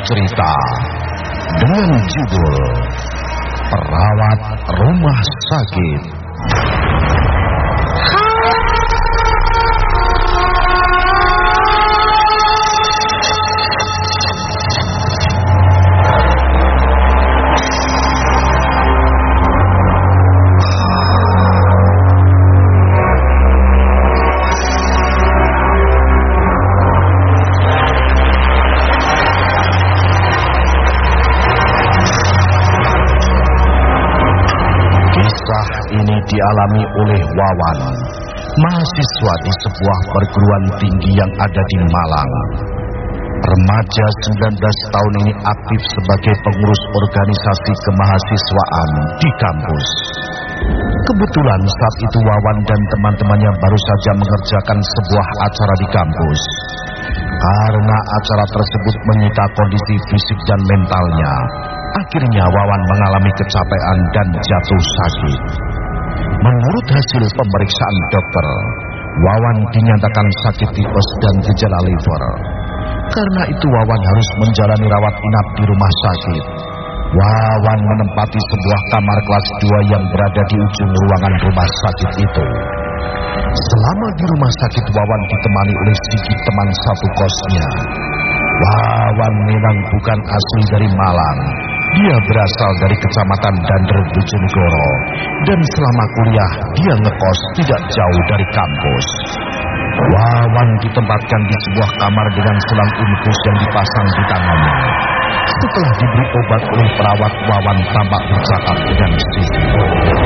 Cerita dengan judul Perawat Rumah Sakit. Ini dialami oleh Wawan, mahasiswa di sebuah perguruan tinggi yang ada di Malang. Remaja 19 tahun ini aktif sebagai pengurus organisasi kemahasiswaan di kampus. Kebetulan saat itu Wawan dan teman-temannya baru saja mengerjakan sebuah acara di kampus. Karena acara tersebut menyita kondisi fisik dan mentalnya, akhirnya Wawan mengalami kecapean dan jatuh sakit. Menurut hasil pemeriksaan dokter, Wawan dinyatakan sakit tipes dan gejala liver. Karena itu Wawan harus menjalani rawat inap di rumah sakit. Wawan menempati sebuah kamar kelas 2 yang berada di ujung ruangan rumah sakit itu. Selama di rumah sakit Wawan ditemani oleh Sigit teman satu kosnya. Wawan memang bukan asli dari Malang. Dia berasal dari kecamatan Dander Bojonegoro dan selama kuliah dia ngekos tidak jauh dari kampus. Wawan ditempatkan di sebuah kamar dengan selang infus yang dipasang di tangannya. Setelah diberi obat oleh perawat, Wawan tampak bercakap dengan Sigit.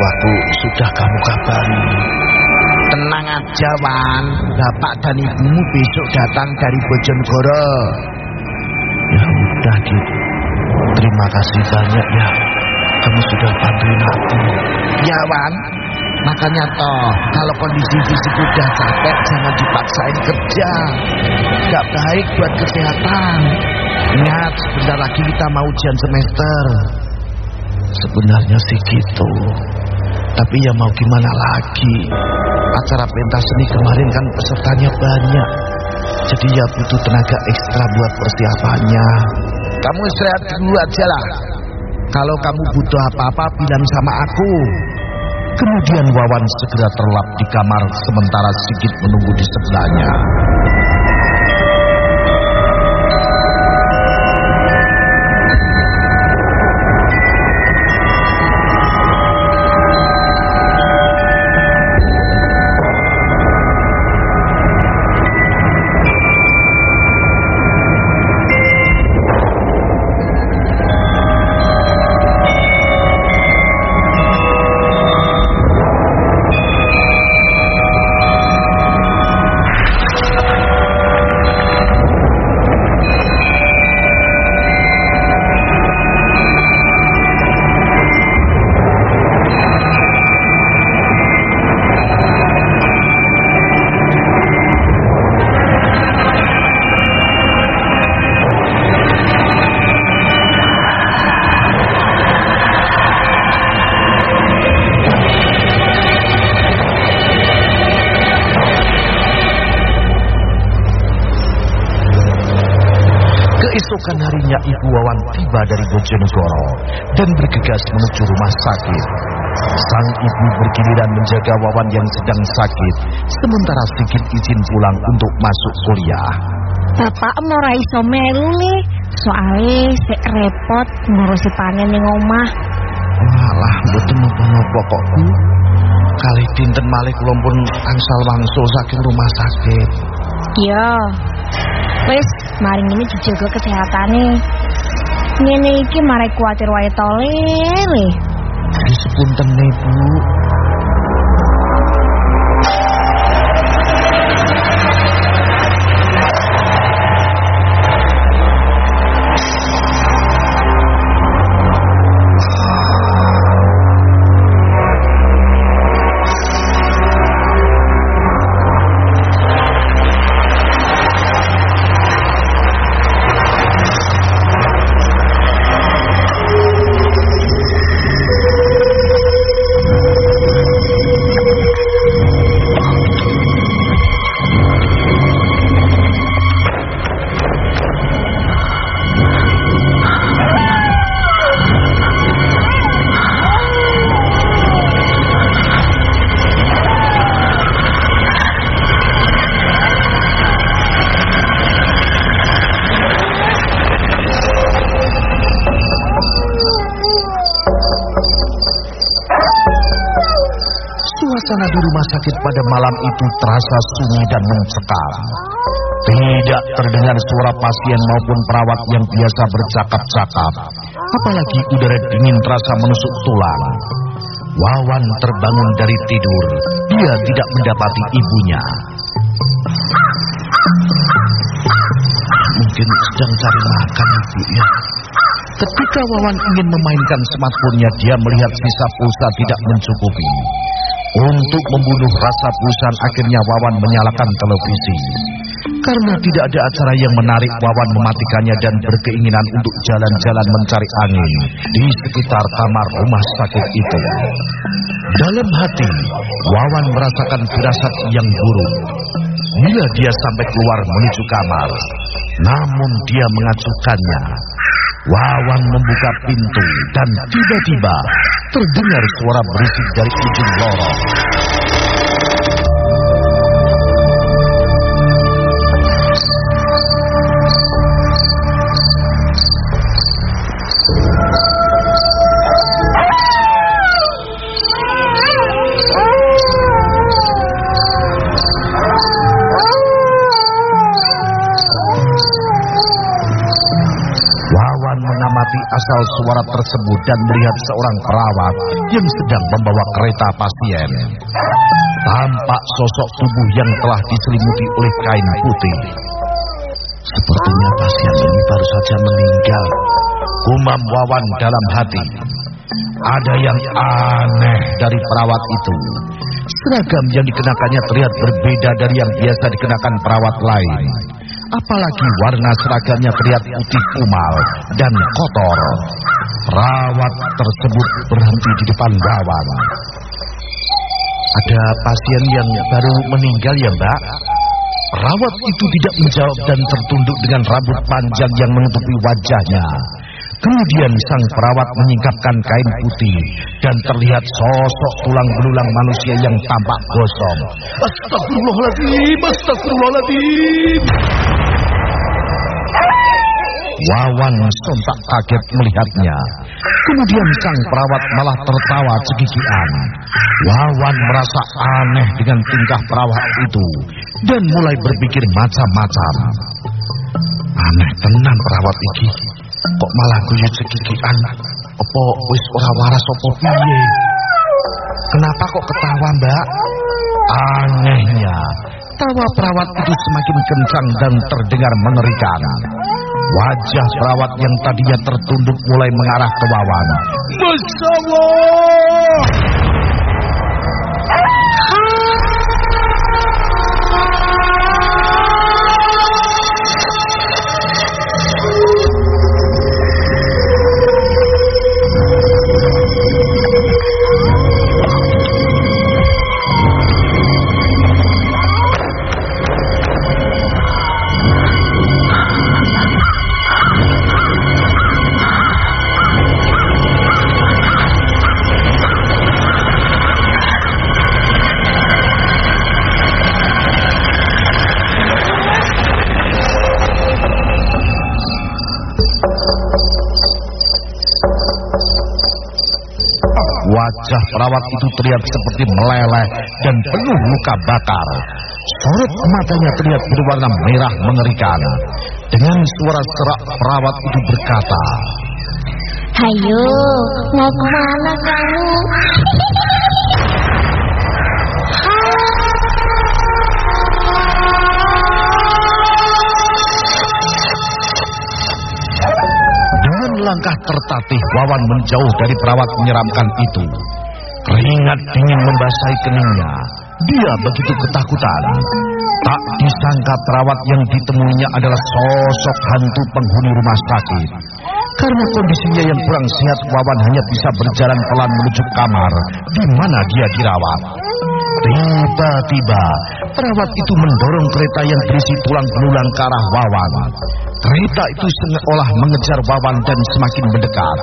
Tuaku sudah kamu kabari. Tenang aja Wan, bapak dan ibumu besok datang dari Bojonegoro. Ya udah, Git. Terima kasih banyak ya. Kamu sudah bantuin aku. Ya Wan, makanya toh kalau kondisi fisik udah capek jangan dipaksain kerja. Gak baik buat kesehatan. Ingat, sebentar lagi kita mau ujian semester. Sebenarnya sih gitu. Tapi ya mau gimana lagi? Acara pentas seni kemarin kan pesertanya banyak. Jadi ya butuh tenaga ekstra buat persiapannya. Kamu istirahat dulu aja lah. Kalau kamu butuh apa-apa bilang sama aku. Kemudian Wawan segera terlap di kamar sementara Sigit menunggu di sebelahnya. Keesokan harinya Ibu Wawan tiba dari Bojonegoro dan bergegas menuju rumah sakit. Sang ibu bergiliran menjaga Wawan yang sedang sakit, sementara Sigit izin pulang untuk masuk kuliah. Bapak ora iso melu le, soale sik repot ngurusi panen ning omah. Walah, mboten napa-napa kok Bu. kali dinten malih kula pun angsal wangsul saking rumah sakit. Iya. Wis, maring ini dijaga kesehatane. Ngene iki marai kuatir wae tole. Disepunten Bu. Suasana di rumah sakit pada malam itu terasa sunyi dan mencekam. Tidak terdengar suara pasien maupun perawat yang biasa bercakap-cakap. Apalagi udara dingin terasa menusuk tulang. Wawan terbangun dari tidur. Dia tidak mendapati ibunya. Mungkin sedang cari makan ibu ya. Ketika Wawan ingin memainkan smartphone-nya, dia melihat sisa pulsa tidak mencukupi. Untuk membunuh rasa bosan akhirnya Wawan menyalakan televisi. Karena tidak ada acara yang menarik Wawan mematikannya dan berkeinginan untuk jalan-jalan mencari angin di sekitar kamar rumah sakit itu. Dalam hati, Wawan merasakan firasat yang buruk. Bila dia sampai keluar menuju kamar, namun dia mengacukannya. Wawan membuka pintu dan tiba-tiba terdengar suara berisik dari ujung lorong. Mengamati asal suara tersebut dan melihat seorang perawat yang sedang membawa kereta pasien. Tampak sosok tubuh yang telah diselimuti oleh kain putih. Sepertinya pasien ini baru saja meninggal. Umam Wawan dalam hati. Ada yang aneh dari perawat itu. Seragam yang dikenakannya terlihat berbeda dari yang biasa dikenakan perawat lain. Apalagi warna seragamnya terlihat putih kumal dan kotor. Perawat tersebut berhenti di depan gawang. Ada pasien yang baru meninggal ya mbak? Perawat itu tidak menjawab dan tertunduk dengan rambut panjang yang menutupi wajahnya. Kemudian sang perawat menyingkapkan kain putih dan terlihat sosok tulang belulang manusia yang tampak gosong. Astagfirullahaladzim, astagfirullahaladzim. Wawan sontak kaget melihatnya. Kemudian sang perawat malah tertawa cekikian. Wawan merasa aneh dengan tingkah perawat itu dan mulai berpikir macam-macam. Aneh tenan perawat iki. Kok malah guyu cekikian? Apa wis ora waras apa piye? Kenapa kok ketawa, Mbak? Anehnya, tawa perawat itu semakin kencang dan terdengar mengerikan. Wajah perawat yang tadinya tertunduk mulai mengarah ke Wawan. Masya Allah! Wajah perawat itu terlihat seperti meleleh dan penuh luka bakar. Sorot matanya terlihat berwarna merah mengerikan. Dengan suara serak perawat itu berkata, Hayo, mau ke mana kamu? Dengan langkah tertatih, Wawan menjauh dari perawat menyeramkan itu. Keringat dingin membasahi keningnya. Dia begitu ketakutan. Tak disangka perawat yang ditemuinya adalah sosok hantu penghuni rumah sakit. Karena kondisinya yang kurang sehat, Wawan hanya bisa berjalan pelan menuju kamar di mana dia dirawat. Tiba-tiba, perawat itu mendorong kereta yang berisi tulang belulang ke arah Wawan. Kereta itu seolah mengejar Wawan dan semakin mendekat.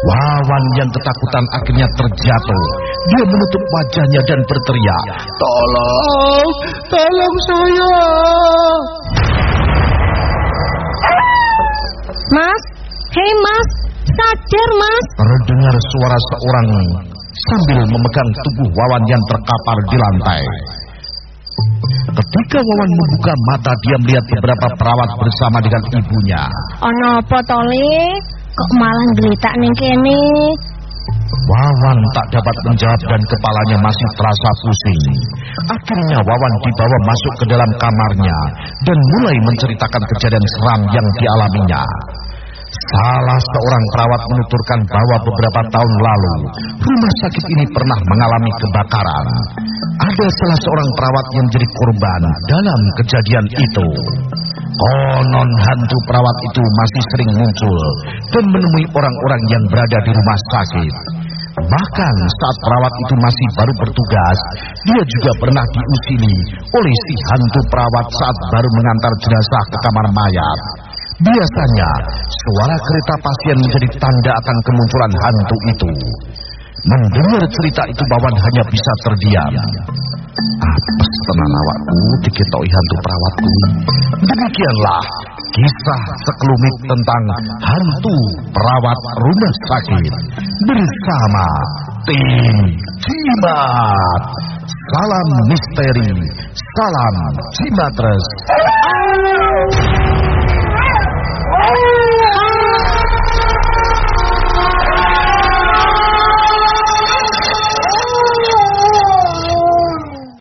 Wawan yang ketakutan akhirnya terjatuh. Dia menutup wajahnya dan berteriak, "Tolong, tolong saya!" Mas, hei mas, sadar mas. Terdengar suara seorang sambil memegang tubuh Wawan yang terkapar di lantai. Ketika Wawan membuka mata, dia melihat beberapa perawat bersama dengan ibunya. Ono apa tole? Kok malah gelitak ning kene? Wawan tak dapat menjawab dan kepalanya masih terasa pusing. Akhirnya Wawan dibawa masuk ke dalam kamarnya dan mulai menceritakan kejadian seram yang dialaminya. Salah seorang perawat menuturkan bahwa beberapa tahun lalu rumah sakit ini pernah mengalami kebakaran. Ada salah seorang perawat yang menjadi korban dalam kejadian itu. Konon hantu perawat itu masih sering muncul dan menemui orang-orang yang berada di rumah sakit. Bahkan saat perawat itu masih baru bertugas, dia juga pernah diusili oleh si hantu perawat saat baru mengantar jenazah ke kamar mayat. Biasanya, suara kereta pasien menjadi tanda akan kemunculan hantu itu. Mendengar cerita itu Bawan hanya bisa terdiam. Apes tenan awakku diketoi hantu perawatku. Demikianlah kisah sekelumit tentang hantu perawat rumah sakit bersama tim Cimat. Salam misteri, salam Cimatres.